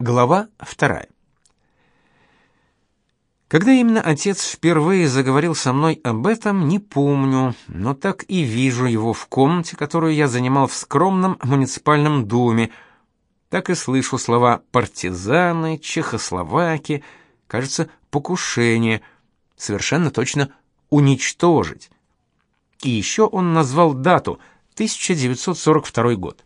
Глава вторая. Когда именно отец впервые заговорил со мной об этом, не помню, но так и вижу его в комнате, которую я занимал в скромном муниципальном доме. Так и слышу слова партизаны, чехословаки, кажется, покушение, совершенно точно уничтожить. И еще он назвал дату 1942 год.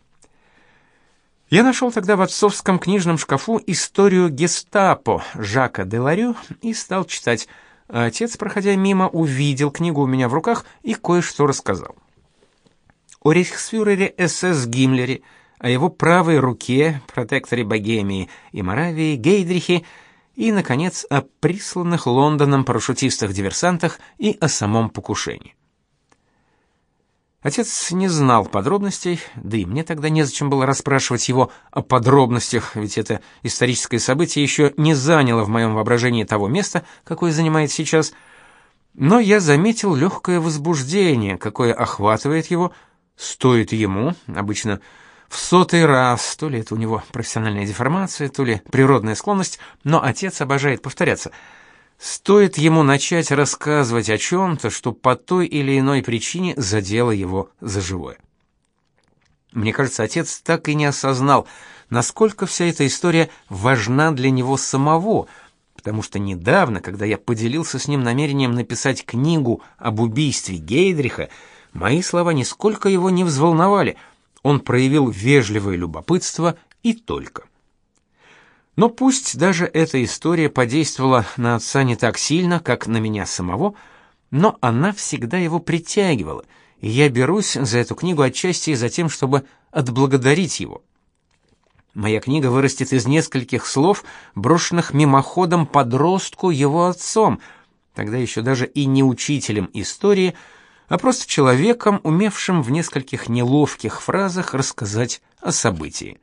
Я нашел тогда в отцовском книжном шкафу историю Гестапо Жака де Ларю и стал читать. отец, проходя мимо, увидел книгу у меня в руках и кое-что рассказал. О рейхсфюрере СС Гиммлере, о его правой руке, протекторе Богемии и Моравии, Гейдрихе, и, наконец, о присланных Лондоном парашютистах-диверсантах и о самом покушении. Отец не знал подробностей, да и мне тогда незачем было расспрашивать его о подробностях, ведь это историческое событие еще не заняло в моем воображении того места, какое занимает сейчас. Но я заметил легкое возбуждение, какое охватывает его, стоит ему, обычно в сотый раз, то ли это у него профессиональная деформация, то ли природная склонность, но отец обожает повторяться — Стоит ему начать рассказывать о чем-то, что по той или иной причине задело его за живое. Мне кажется, отец так и не осознал, насколько вся эта история важна для него самого, потому что недавно, когда я поделился с ним намерением написать книгу об убийстве Гейдриха, мои слова нисколько его не взволновали. Он проявил вежливое любопытство и только. Но пусть даже эта история подействовала на отца не так сильно, как на меня самого, но она всегда его притягивала, и я берусь за эту книгу отчасти за тем, чтобы отблагодарить его. Моя книга вырастет из нескольких слов, брошенных мимоходом подростку его отцом, тогда еще даже и не учителем истории, а просто человеком, умевшим в нескольких неловких фразах рассказать о событии.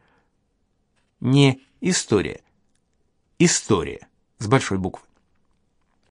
Не история. История с большой буквы.